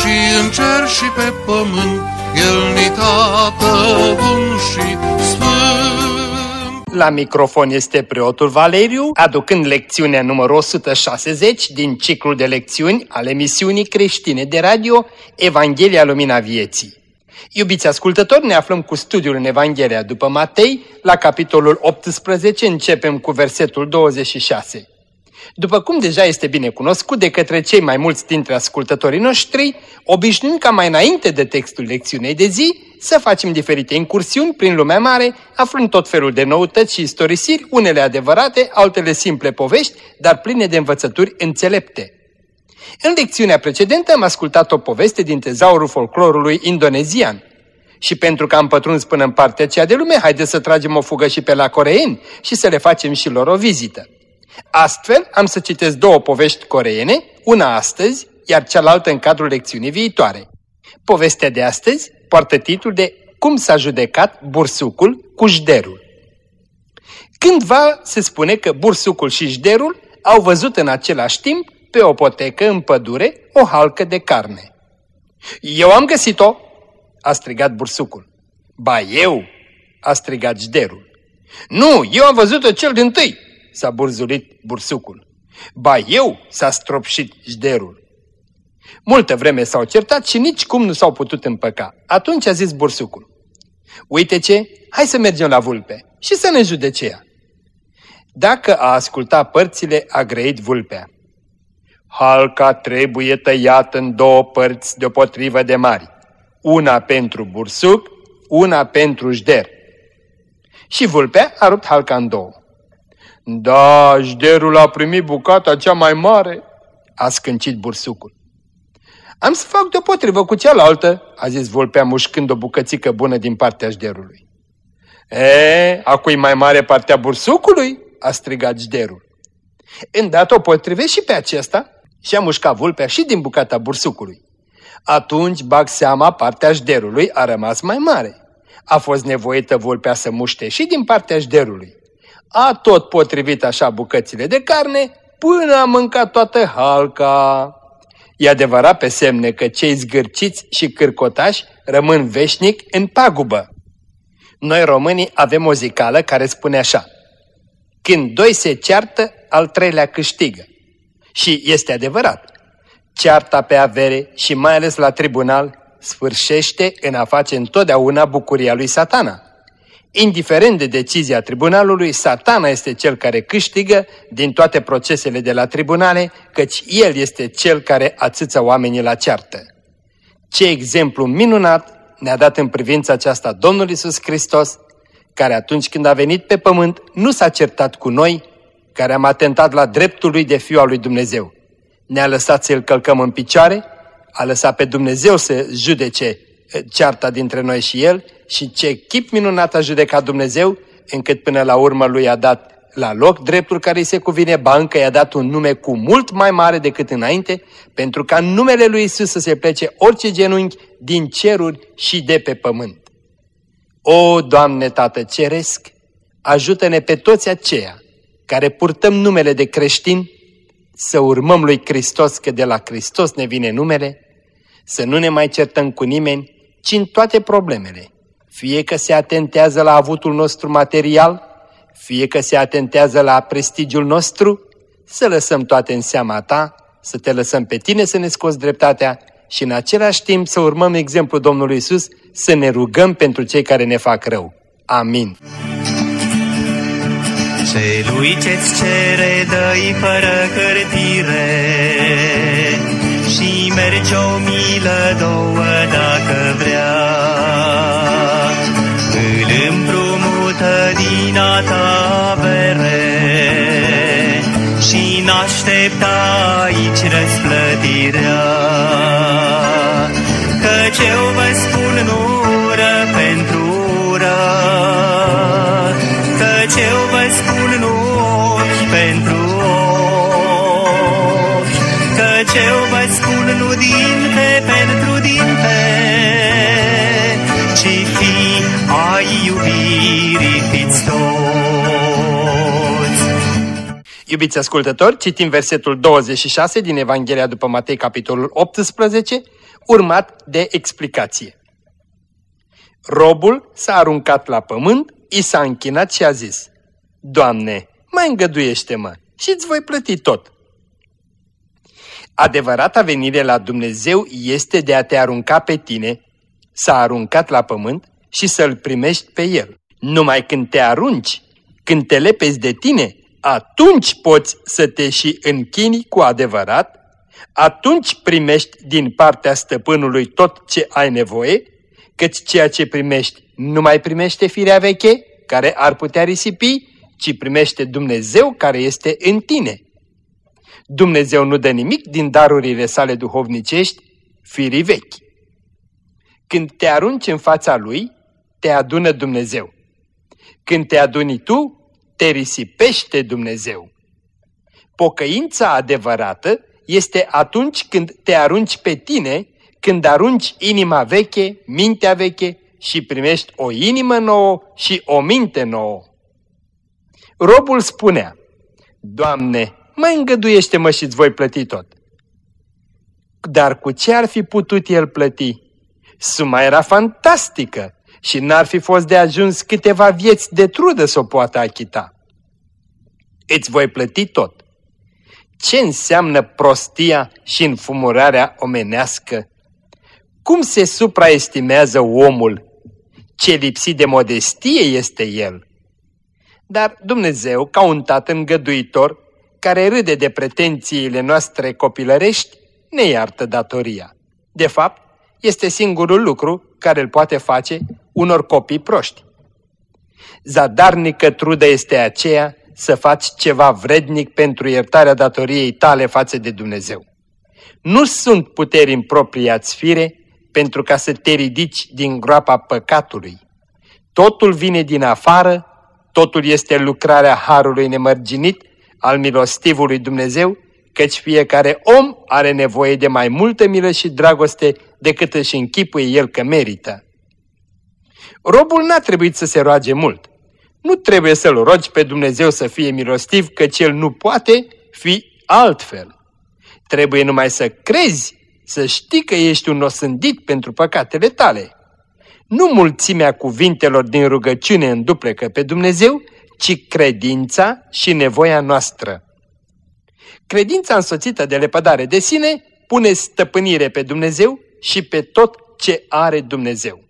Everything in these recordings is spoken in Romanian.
și în cer și pe pământ, El ni tată bun și sfânt. La microfon este preotul Valeriu, aducând lecțiunea numărul 160 din ciclul de lecțiuni al emisiunii creștine de radio Evanghelia Lumina Vieții. Iubiți ascultători, ne aflăm cu studiul în Evanghelia după Matei, la capitolul 18, începem cu versetul 26. După cum deja este bine cunoscut de către cei mai mulți dintre ascultătorii noștri, obișnuim ca mai înainte de textul lecțiunei de zi să facem diferite incursiuni prin lumea mare, aflând tot felul de noutăți și istorisiri, unele adevărate, altele simple povești, dar pline de învățături înțelepte. În lecțiunea precedentă am ascultat o poveste din tezaurul folclorului indonezian. Și pentru că am pătruns până în partea aceea de lume, haideți să tragem o fugă și pe la coreeni și să le facem și lor o vizită. Astfel, am să citesc două povești coreene, una astăzi, iar cealaltă în cadrul lecțiunii viitoare. Povestea de astăzi poartă titlul de Cum s-a judecat bursucul cu jderul. Cândva se spune că bursucul și jderul au văzut în același timp pe o potecă în pădure o halcă de carne. Eu am găsit-o!" a strigat bursucul. Ba eu!" a strigat jderul. Nu, eu am văzut-o cel din tâi!" S-a burzulit bursucul. Ba eu!" s-a stropșit jderul. Multă vreme s-au certat și nici cum nu s-au putut împăca. Atunci a zis bursucul. Uite ce, hai să mergem la vulpe și să ne judece ea. Dacă a ascultat părțile, a grăit vulpea. Halca trebuie tăiată în două părți deopotrivă de mari, una pentru bursuc, una pentru jder. Și vulpea a rupt halca în două. Da, jderul a primit bucata cea mai mare, a scâncit bursucul. Am să fac deopotrivă cu cealaltă, a zis vulpea mușcând o bucățică bună din partea jderului. E, acui mai mare partea bursucului? a strigat jderul. Îndată o potrive și pe acesta și-a mușcat vulpea și din bucata bursucului. Atunci bag seama partea jderului a rămas mai mare. A fost nevoită vulpea să muște și din partea jderului. A tot potrivit așa bucățile de carne până a mâncat toată halca. E adevărat pe semne că cei zgârciți și cârcotași rămân veșnic în pagubă. Noi românii avem o zicală care spune așa. Când doi se ceartă, al treilea câștigă. Și este adevărat. Cearta pe avere și mai ales la tribunal sfârșește în a face întotdeauna bucuria lui satana. Indiferent de decizia tribunalului, satana este cel care câștigă din toate procesele de la tribunale, căci el este cel care atâță oamenii la ceartă. Ce exemplu minunat ne-a dat în privința aceasta Domnul Isus Hristos, care atunci când a venit pe pământ nu s-a certat cu noi, care am atentat la dreptul lui de fiu al lui Dumnezeu. Ne-a lăsat să-l călcăm în picioare, a lăsat pe Dumnezeu să judece eh, cearta dintre noi și el și ce chip minunat a judecat Dumnezeu, încât până la urmă lui a dat la loc dreptul care îi se cuvine, bancă i-a dat un nume cu mult mai mare decât înainte, pentru ca în numele lui Isus să se plece orice genunchi din ceruri și de pe pământ. O, Doamne Tată Ceresc, ajută-ne pe toți aceia care purtăm numele de creștin, să urmăm lui Hristos, că de la Hristos ne vine numele, să nu ne mai certăm cu nimeni, ci în toate problemele, fie că se atentează la avutul nostru material, fie că se atentează la prestigiul nostru, să lăsăm toate în seama ta, să te lăsăm pe tine să ne scoți dreptatea și în același timp să urmăm exemplul Domnului Isus, să ne rugăm pentru cei care ne fac rău. Amin. Celui ce-ți cere dă fără hârtire Și merge o milă două dacă vrea. Îl împrumută din a ta avere. Și n-aștepta aici răsplătirea. Căci eu vă spun Iubiți ascultători, citim versetul 26 din Evanghelia după Matei, capitolul 18, urmat de explicație. Robul s-a aruncat la pământ, i s-a închinat și a zis, Doamne, mai îngăduiește-mă și îți voi plăti tot. Adevărata venire la Dumnezeu este de a te arunca pe tine, s-a aruncat la pământ și să-L primești pe El. Numai când te arunci, când te lepezi de tine, atunci poți să te și închini cu adevărat, atunci primești din partea stăpânului tot ce ai nevoie, căci ceea ce primești nu mai primește firea veche, care ar putea risipi, ci primește Dumnezeu care este în tine. Dumnezeu nu dă nimic din darurile sale duhovnicești firii vechi. Când te arunci în fața Lui, te adună Dumnezeu. Când te aduni tu, te risipește Dumnezeu. Pocăința adevărată este atunci când te arunci pe tine, când arunci inima veche, mintea veche și primești o inimă nouă și o minte nouă. Robul spunea, Doamne, mai îngăduiește-mă și-ți voi plăti tot. Dar cu ce ar fi putut el plăti? Suma era fantastică și n-ar fi fost de ajuns câteva vieți de trudă să o poată achita. Îți voi plăti tot. Ce înseamnă prostia și înfumurarea omenească? Cum se supraestimează omul? Ce lipsit de modestie este el? Dar Dumnezeu, ca un tată îngăduitor, care râde de pretențiile noastre copilărești, ne iartă datoria. De fapt, este singurul lucru care îl poate face unor copii proști. Zadarnică trudă este aceea să faci ceva vrednic pentru iertarea datoriei tale față de Dumnezeu. Nu sunt puteri în propria fire pentru ca să te ridici din groapa păcatului. Totul vine din afară, totul este lucrarea Harului nemărginit al milostivului Dumnezeu, căci fiecare om are nevoie de mai multă milă și dragoste decât își închipuie el că merită. Robul n-a trebuit să se roage mult. Nu trebuie să-L rogi pe Dumnezeu să fie milostiv, căci El nu poate fi altfel. Trebuie numai să crezi, să știi că ești un osândit pentru păcatele tale. Nu mulțimea cuvintelor din rugăciune înduplecă pe Dumnezeu, ci credința și nevoia noastră. Credința însoțită de lepădare de sine pune stăpânire pe Dumnezeu și pe tot ce are Dumnezeu.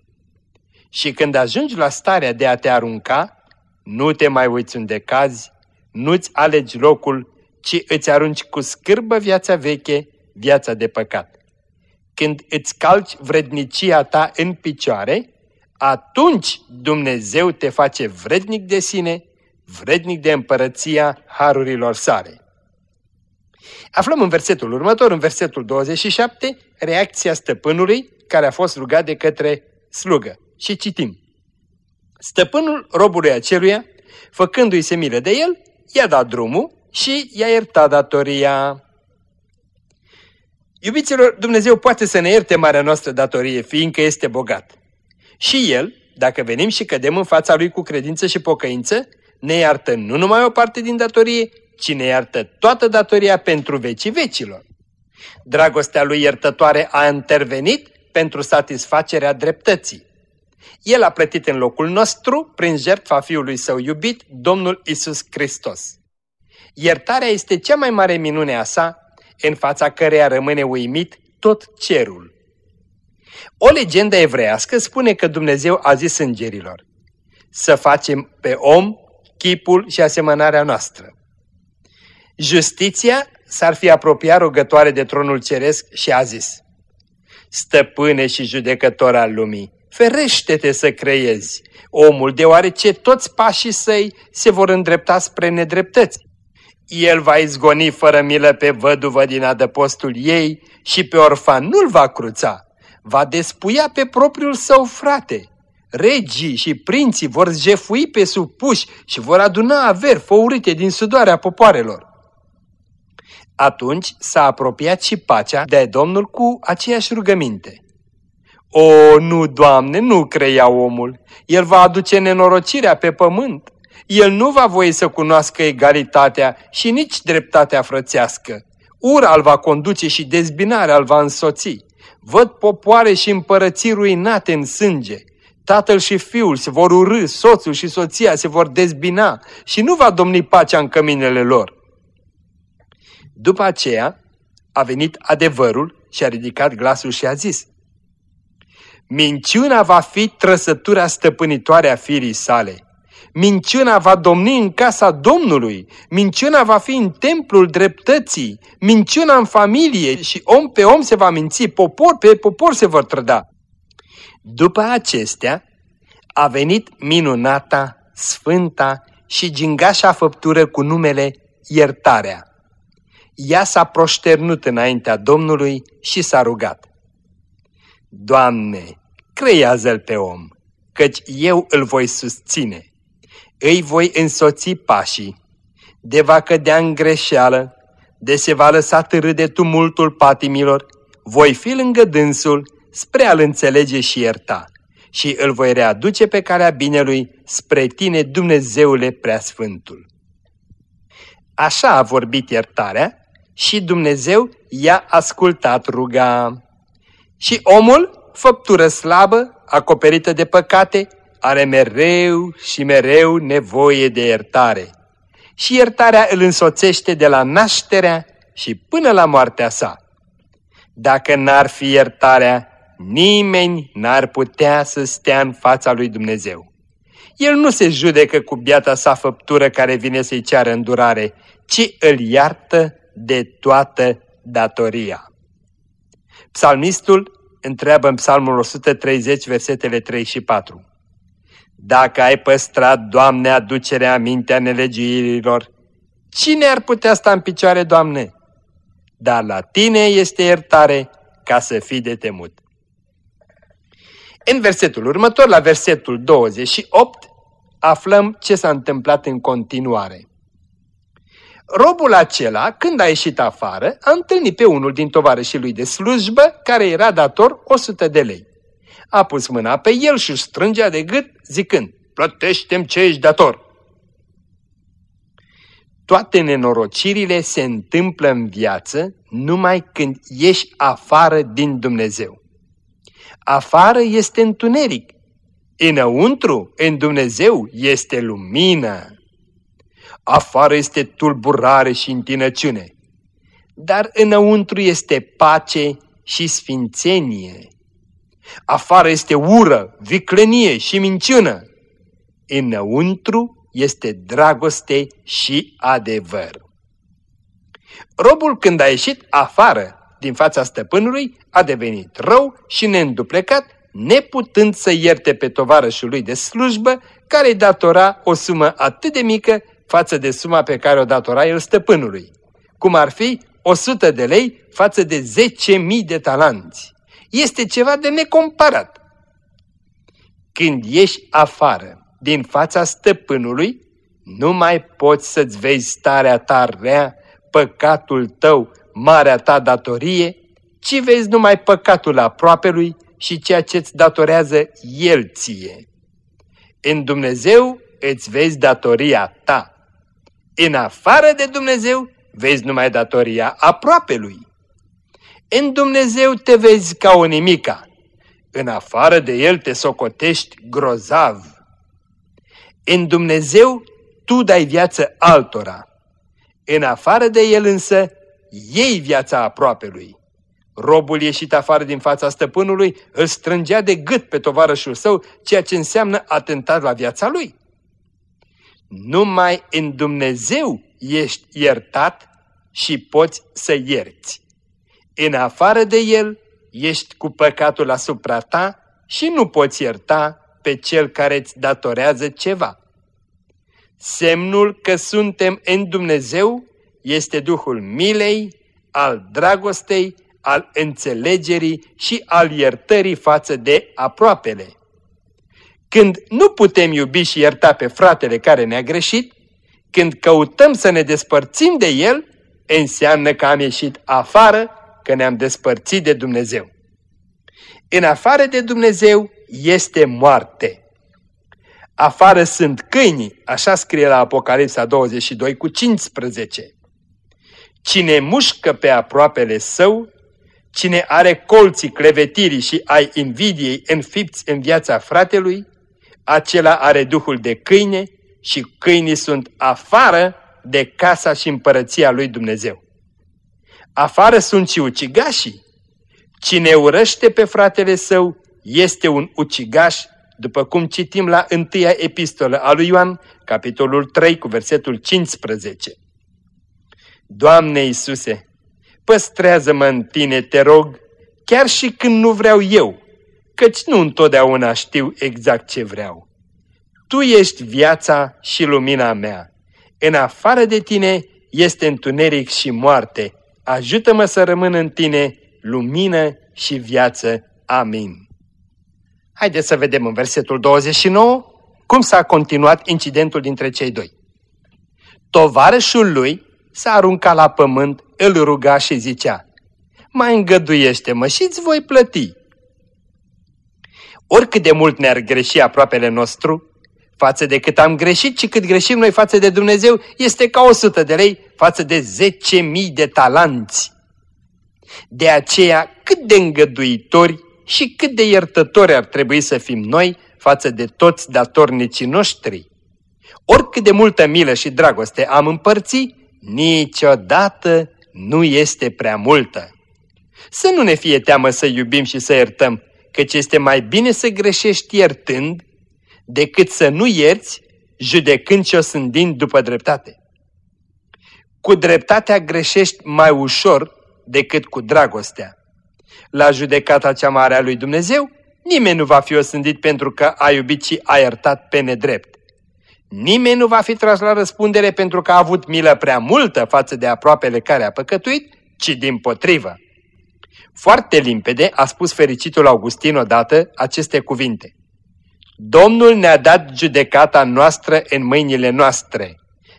Și când ajungi la starea de a te arunca, nu te mai uiți unde cazi, nu-ți alegi locul, ci îți arunci cu scârbă viața veche, viața de păcat. Când îți calci vrednicia ta în picioare, atunci Dumnezeu te face vrednic de sine, vrednic de împărăția harurilor sale. Aflăm în versetul următor, în versetul 27, reacția stăpânului care a fost rugat de către slugă. Și citim. Stăpânul robului aceluia, făcându-i se milă de el, i-a dat drumul și i-a iertat datoria. Iubiților, Dumnezeu poate să ne ierte marea noastră datorie, fiindcă este bogat. Și El, dacă venim și cădem în fața Lui cu credință și pocăință, ne iartă nu numai o parte din datorie, ci ne iartă toată datoria pentru vecii vecilor. Dragostea Lui iertătoare a intervenit pentru satisfacerea dreptății. El a plătit în locul nostru prin jertfa Fiului Său iubit, Domnul Isus Hristos. Iertarea este cea mai mare minune a sa, în fața căreia rămâne uimit tot cerul. O legendă evreiască spune că Dumnezeu a zis îngerilor să facem pe om chipul și asemănarea noastră. Justiția s-ar fi apropiat rugătoare de tronul ceresc și a zis Stăpâne și judecător al lumii, ferește-te să creiezi omul, deoarece toți pașii săi se vor îndrepta spre nedreptăți. El va izgoni fără milă pe văduvă din adăpostul ei și pe orfan nu-l va cruța. va despuia pe propriul său frate. Regii și prinții vor jefui pe supuși și vor aduna averi făurite din sudoarea popoarelor. Atunci s-a apropiat și pacea de Domnul cu aceeași rugăminte. O, nu, Doamne, nu creia omul. El va aduce nenorocirea pe pământ. El nu va voie să cunoască egalitatea și nici dreptatea frățească. Ura îl va conduce și dezbinarea îl va însoți. Văd popoare și împărății ruinate în sânge. Tatăl și fiul se vor urâ, soțul și soția se vor dezbina și nu va domni pacea în căminele lor. După aceea a venit adevărul și a ridicat glasul și a zis, Minciuna va fi trăsătura stăpânitoare a firii sale. Minciuna va domni în casa Domnului, minciuna va fi în templul dreptății, minciuna în familie și om pe om se va minți, popor pe popor se vor trăda. După acestea a venit minunata, sfânta și gingașa făptură cu numele iertarea. Ea s-a proșternut înaintea Domnului și s-a rugat. Doamne, creiază-l pe om, căci eu îl voi susține. Îi voi însoți pașii, de va cădea în greșeală, de se va lăsa târâ de tumultul patimilor, voi fi lângă dânsul spre a-l înțelege și ierta și îl voi readuce pe calea binelui spre tine, Dumnezeule Preasfântul. Așa a vorbit iertarea și Dumnezeu i-a ascultat ruga. Și omul făptură slabă, acoperită de păcate, are mereu și mereu nevoie de iertare. Și iertarea îl însoțește de la nașterea și până la moartea sa. Dacă n-ar fi iertarea, nimeni n-ar putea să stea în fața lui Dumnezeu. El nu se judecă cu biata sa făptură care vine să-i ceară îndurare, ci îl iartă de toată datoria. Psalmistul întreabă în psalmul 130, versetele 3 și 4. Dacă ai păstrat, Doamne, aducerea mintea nelegiuirilor, cine ar putea sta în picioare, Doamne? Dar la Tine este iertare ca să fii de temut. În versetul următor, la versetul 28, aflăm ce s-a întâmplat în continuare. Robul acela, când a ieșit afară, a întâlnit pe unul din tovarășii lui de slujbă, care era dator 100 de lei. A pus mâna pe el și strângea de gât, zicând, plătește-mi ce ești dator. Toate nenorocirile se întâmplă în viață numai când ieși afară din Dumnezeu. Afară este întuneric, înăuntru, în Dumnezeu, este lumină afară este tulburare și întinăciune, dar înăuntru este pace și sfințenie. Afară este ură, viclenie și minciună, înăuntru este dragoste și adevăr. Robul când a ieșit afară din fața stăpânului a devenit rău și neînduplecat, neputând să ierte pe tovarășul lui de slujbă, care îi datora o sumă atât de mică față de suma pe care o datora el stăpânului, cum ar fi 100 de lei față de 10.000 de talanți. Este ceva de necomparat. Când ieși afară din fața stăpânului, nu mai poți să-ți vezi starea ta rea, păcatul tău, marea ta datorie, ci vezi numai păcatul aproapelui și ceea ce-ți datorează el ție. În Dumnezeu îți vezi datoria ta. În afară de Dumnezeu vezi numai datoria lui. În Dumnezeu te vezi ca o nimica. În afară de El te socotești grozav. În Dumnezeu tu dai viață altora. În afară de El însă iei viața lui. Robul ieșit afară din fața stăpânului îl strângea de gât pe tovarășul său, ceea ce înseamnă atentat la viața lui. Numai în Dumnezeu ești iertat și poți să ierți. În afară de El ești cu păcatul asupra ta și nu poți ierta pe cel care îți datorează ceva. Semnul că suntem în Dumnezeu este Duhul milei, al dragostei, al înțelegerii și al iertării față de aproapele. Când nu putem iubi și ierta pe fratele care ne-a greșit, când căutăm să ne despărțim de el, înseamnă că am ieșit afară, că ne-am despărțit de Dumnezeu. În afară de Dumnezeu este moarte. Afară sunt câinii, așa scrie la Apocalipsa 22 cu 15. Cine mușcă pe aproapele său, cine are colții clevetirii și ai invidiei înfipți în viața fratelui, acela are duhul de câine și câinii sunt afară de casa și împărăția lui Dumnezeu. Afară sunt și ucigașii. Cine urăște pe fratele său este un ucigaș, după cum citim la întâia epistolă a lui Ioan, capitolul 3, cu versetul 15. Doamne Iisuse, păstrează-mă în Tine, te rog, chiar și când nu vreau eu, căci nu întotdeauna știu exact ce vreau. Tu ești viața și lumina mea. În afară de Tine este întuneric și moarte. Ajută-mă să rămân în Tine, lumină și viață. Amin. Haideți să vedem în versetul 29 cum s-a continuat incidentul dintre cei doi. Tovarășul lui s-a aruncat la pământ, îl ruga și zicea, mai îngăduiește-mă și îți voi plăti. Oricât de mult ne-ar greși aproapele nostru, față de cât am greșit și cât greșim noi față de Dumnezeu, este ca 100 de lei față de 10.000 de talanți. De aceea, cât de îngăduitori și cât de iertători ar trebui să fim noi față de toți datornicii noștri. Oricât de multă milă și dragoste am împărțit, niciodată nu este prea multă. Să nu ne fie teamă să iubim și să iertăm, căci este mai bine să greșești iertând decât să nu ierți, judecând și osândind după dreptate. Cu dreptatea greșești mai ușor decât cu dragostea. La judecata cea mare a lui Dumnezeu, nimeni nu va fi osândit pentru că a iubit și a iertat pe nedrept. Nimeni nu va fi tras la răspundere pentru că a avut milă prea multă față de aproapele care a păcătuit, ci din potrivă. Foarte limpede a spus fericitul Augustin odată aceste cuvinte. Domnul ne-a dat judecata noastră în mâinile noastre.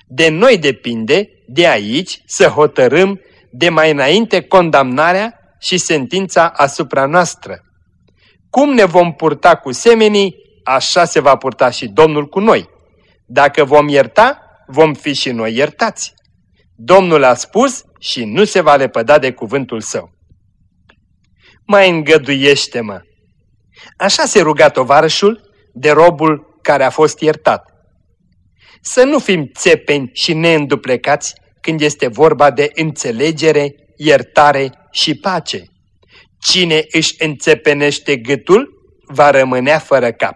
De noi depinde, de aici, să hotărâm de mai înainte condamnarea și sentința asupra noastră. Cum ne vom purta cu semenii, așa se va purta și Domnul cu noi. Dacă vom ierta, vom fi și noi iertați. Domnul a spus și nu se va lepăda de cuvântul său. Mai îngăduiește-mă! Așa se ruga tovarășul de robul care a fost iertat. Să nu fim țepeni și neînduplecați când este vorba de înțelegere, iertare și pace. Cine își înțepenește gâtul, va rămânea fără cap.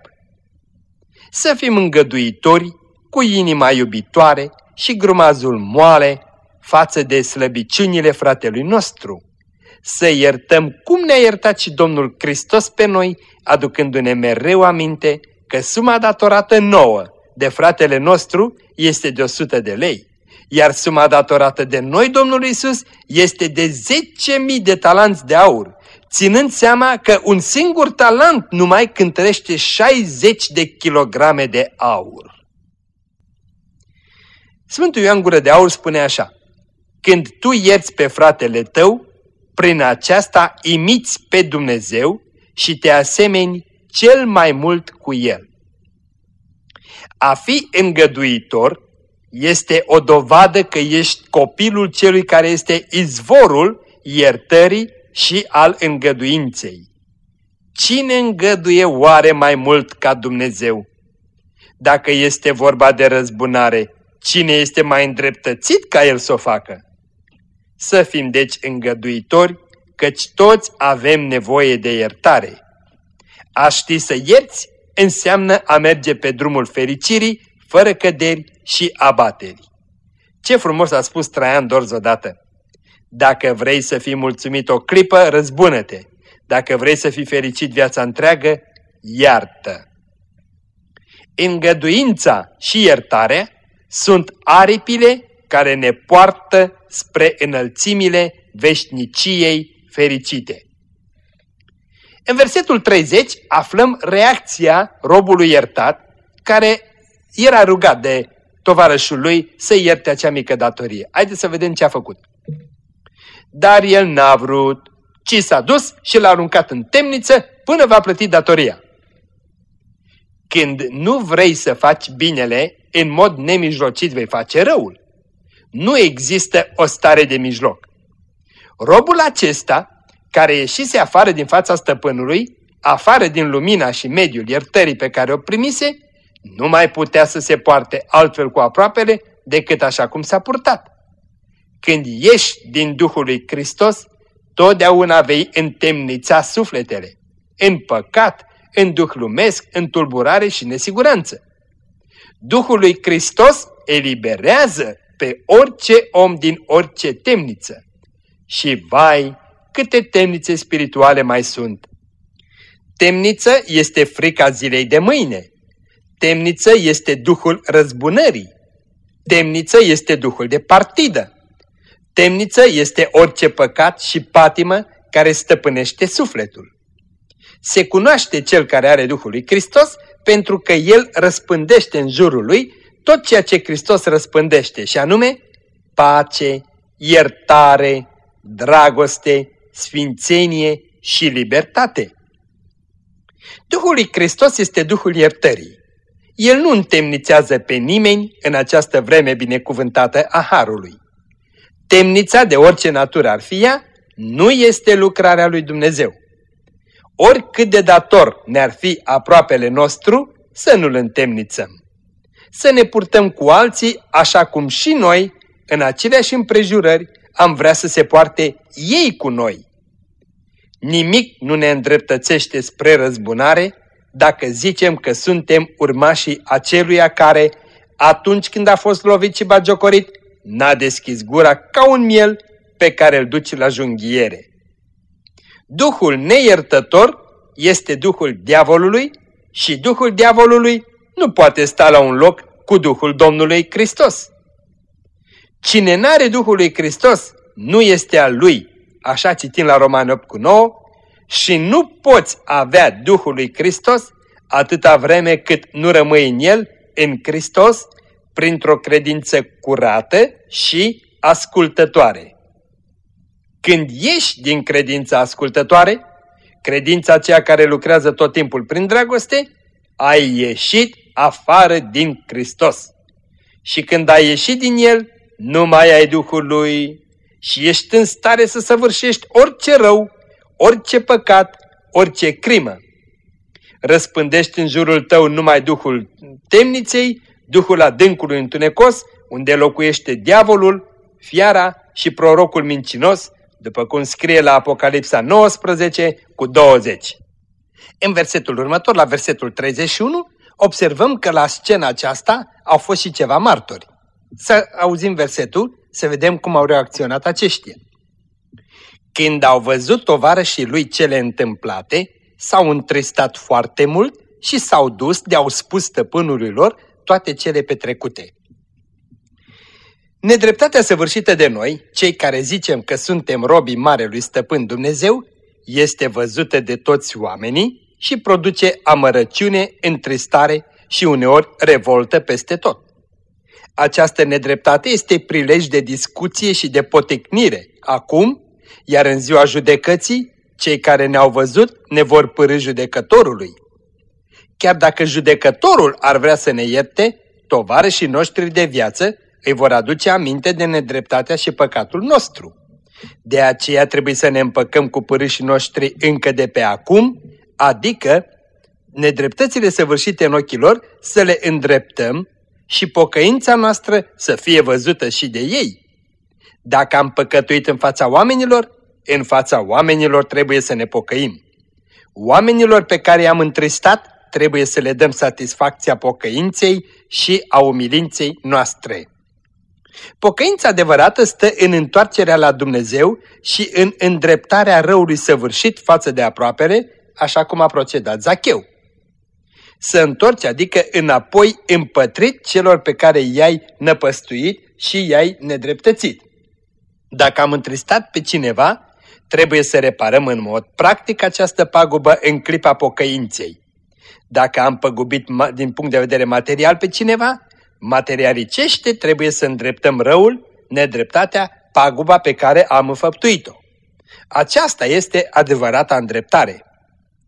Să fim îngăduitori, cu inima iubitoare și grumazul moale față de slăbiciunile fratelui nostru. Să iertăm cum ne-a iertat și Domnul Hristos pe noi aducându-ne mereu aminte că suma datorată nouă de fratele nostru este de 100 de lei, iar suma datorată de noi Domnului Isus este de 10.000 de talanți de aur, ținând seama că un singur talent numai cântărește 60 de kilograme de aur. Sfântul Ioan Gură de Aur spune așa, Când tu ierți pe fratele tău, prin aceasta imiți pe Dumnezeu și te asemeni cel mai mult cu el. A fi îngăduitor este o dovadă că ești copilul celui care este izvorul iertării și al îngăduinței. Cine îngăduie oare mai mult ca Dumnezeu? Dacă este vorba de răzbunare, cine este mai îndreptățit ca El să o facă? Să fim deci îngăduitori, căci toți avem nevoie de iertare. A ști să ierți înseamnă a merge pe drumul fericirii, fără căderi și abateri. Ce frumos a spus Traian Dorz odată. Dacă vrei să fii mulțumit o clipă, răzbună-te. Dacă vrei să fii fericit viața întreagă, iartă. Îngăduința și iertarea sunt aripile care ne poartă spre înălțimile veșniciei fericite. În versetul 30 aflăm reacția robului iertat, care era rugat de tovarășul lui să ierte acea mică datorie. Haideți să vedem ce a făcut. Dar el n-a vrut, ci s-a dus și l-a aruncat în temniță până va plăti datoria. Când nu vrei să faci binele, în mod nemijlocit vei face răul. Nu există o stare de mijloc. Robul acesta, care ieșise afară din fața stăpânului, afară din lumina și mediul iertării pe care o primise, nu mai putea să se poarte altfel cu aproapele decât așa cum s-a purtat. Când ieși din Duhul lui Hristos, totdeauna vei întemnița sufletele, în păcat, în duh lumesc, în tulburare și nesiguranță. Duhul lui Hristos eliberează pe orice om din orice temniță. Și vai, câte temnițe spirituale mai sunt! Temniță este frica zilei de mâine. Temniță este duhul răzbunării. Temniță este duhul de partidă. Temniță este orice păcat și patimă care stăpânește sufletul. Se cunoaște cel care are Duhul lui Hristos pentru că el răspândește în jurul lui tot ceea ce Hristos răspândește și anume pace, iertare, dragoste, sfințenie și libertate. Duhul lui Hristos este Duhul iertării. El nu întemnițează pe nimeni în această vreme binecuvântată a Harului. Temnița de orice natură ar fi ea, nu este lucrarea lui Dumnezeu. Oricât de dator ne-ar fi aproapele nostru, să nu-l întemnițăm. Să ne purtăm cu alții așa cum și noi, în aceleași împrejurări, am vrea să se poarte ei cu noi. Nimic nu ne îndreptățește spre răzbunare dacă zicem că suntem urmașii aceluia care, atunci când a fost lovit și bagiocorit, n-a deschis gura ca un miel pe care îl duci la junghiere. Duhul neiertător este Duhul diavolului și Duhul diavolului nu poate sta la un loc cu Duhul Domnului Hristos. Cine n-are Duhul lui Hristos nu este al lui, așa citim la Roman 8 cu 9, și nu poți avea Duhul lui Hristos atâta vreme cât nu rămâi în el, în Hristos, printr-o credință curată și ascultătoare. Când ieși din credința ascultătoare, credința aceea care lucrează tot timpul prin dragoste, ai ieșit afară din Hristos. Și când ai ieșit din El, nu mai ai Duhul Lui și ești în stare să săvârșești orice rău, orice păcat, orice crimă. Răspândești în jurul tău numai Duhul temniței, Duhul adâncului întunecos, unde locuiește diavolul, fiara și prorocul mincinos, după cum scrie la Apocalipsa 19 cu 20. În versetul următor, la versetul 31, observăm că la scena aceasta au fost și ceva martori. Să auzim versetul, să vedem cum au reacționat aceștia. Când au văzut tovarășii lui cele întâmplate, s-au întristat foarte mult și s-au dus de-au spus stăpânului lor toate cele petrecute. Nedreptatea săvârșită de noi, cei care zicem că suntem robii Marelui Stăpân Dumnezeu, este văzută de toți oamenii și produce amărăciune, întristare și uneori revoltă peste tot. Această nedreptate este prilej de discuție și de potecnire acum, iar în ziua judecății, cei care ne-au văzut ne vor părâ judecătorului. Chiar dacă judecătorul ar vrea să ne ierte, tovarășii noștri de viață îi vor aduce aminte de nedreptatea și păcatul nostru. De aceea trebuie să ne împăcăm cu părâșii noștri încă de pe acum, adică nedreptățile săvârșite în ochii lor să le îndreptăm și pocăința noastră să fie văzută și de ei. Dacă am păcătuit în fața oamenilor, în fața oamenilor trebuie să ne pocăim. Oamenilor pe care i-am întristat trebuie să le dăm satisfacția pocăinței și a umilinței noastre. Pocăința adevărată stă în întoarcerea la Dumnezeu și în îndreptarea răului săvârșit față de aproapele, așa cum a procedat Zacheu. Să întorci, adică înapoi împătrit celor pe care i-ai năpăstuit și i-ai nedreptățit. Dacă am întristat pe cineva, trebuie să reparăm în mod practic această pagubă în clipa pocăinței. Dacă am păgubit din punct de vedere material pe cineva, materialicește trebuie să îndreptăm răul, nedreptatea, paguba pe care am înfăptuit-o. Aceasta este adevărata îndreptare.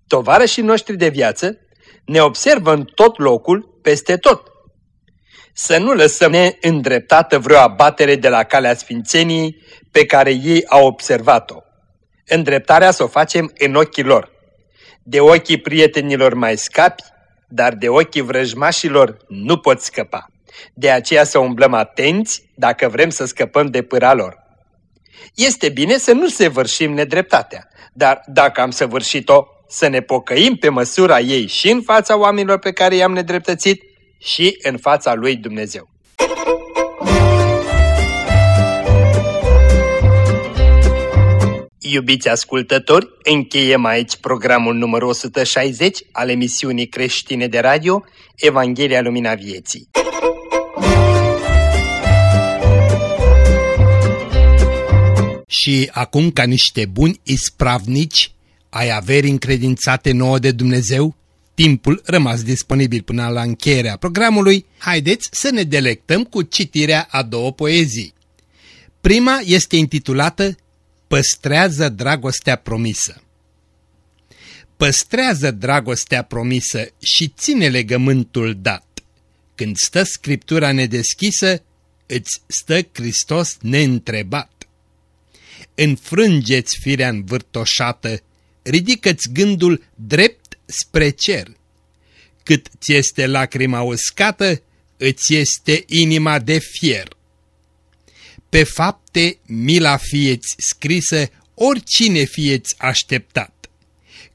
Tovarășii noștri de viață ne observă în tot locul, peste tot. Să nu lăsăm neîndreptată vreo abatere de la calea sfințeniei pe care ei au observat-o. Îndreptarea să o facem în ochii lor. De ochii prietenilor mai scapi, dar de ochii vrăjmașilor nu poți scăpa. De aceea să umblăm atenți dacă vrem să scăpăm de pâra lor. Este bine să nu se vârșim nedreptatea, dar dacă am săvârșit-o, să ne pocăim pe măsura ei și în fața oamenilor pe care i-am nedreptățit și în fața lui Dumnezeu. Iubiți ascultători, încheiem aici programul numărul 160 al emisiunii creștine de radio Evanghelia Lumina Vieții. Și acum, ca niște buni ispravnici, ai averi încredințate nouă de Dumnezeu, timpul rămas disponibil până la încheierea programului, haideți să ne delectăm cu citirea a două poezii. Prima este intitulată Păstrează dragostea promisă. Păstrează dragostea promisă și ține legământul dat. Când stă Scriptura nedeschisă, îți stă Hristos neîntrebat. Înfrângeți firea învârtoșată, ridică-ți gândul drept spre cer. Cât ți este lacrima uscată, îți este inima de fier. Pe fapte mila fieți scrisă, oricine fieți așteptat.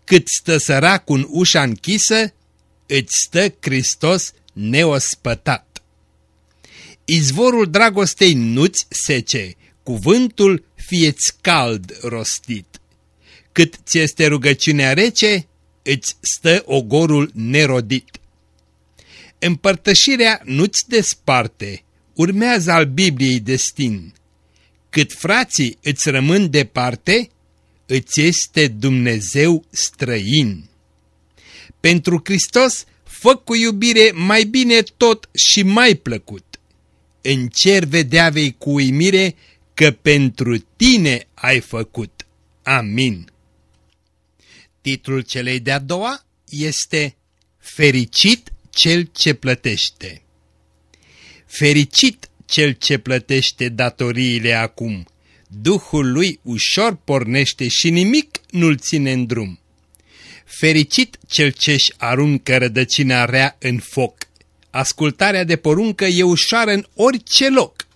Cât stă săracul în ușa închisă, îți stă Hristos neospătat. Izvorul dragostei nu-ți sece, cuvântul fieți cald rostit. Cât ți este rugăciunea rece, îți stă ogorul nerodit. Împărtășirea nu-ți desparte, urmează al Bibliei destin. Cât frații îți rămân departe, îți este Dumnezeu străin. Pentru Hristos, fă cu iubire mai bine tot și mai plăcut. În cer vedea vei cu uimire că pentru tine ai făcut. Amin. Titlul celei de-a doua este Fericit cel ce plătește. Fericit cel ce plătește datoriile acum, Duhul lui ușor pornește și nimic nu-l ține în drum. Fericit cel ce-și aruncă rădăcina rea în foc, ascultarea de poruncă e ușoară în orice loc.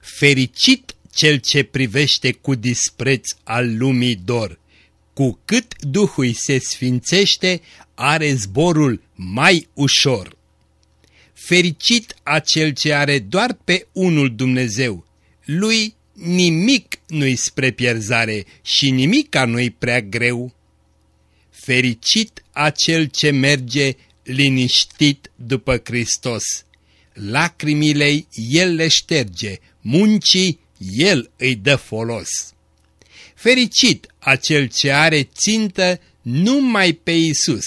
Fericit cel ce privește cu dispreț al lumii dor, cu cât Duhul se sfințește, are zborul mai ușor. Fericit acel ce are doar pe unul Dumnezeu, lui nimic nu-i spre pierzare și nimica nu-i prea greu. Fericit acel ce merge liniștit după Hristos, lacrimile El le șterge, muncii El îi dă folos. Fericit acel ce are țintă numai pe Isus.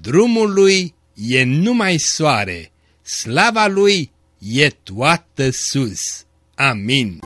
Drumul lui e numai soare, slava lui e toată sus. Amin.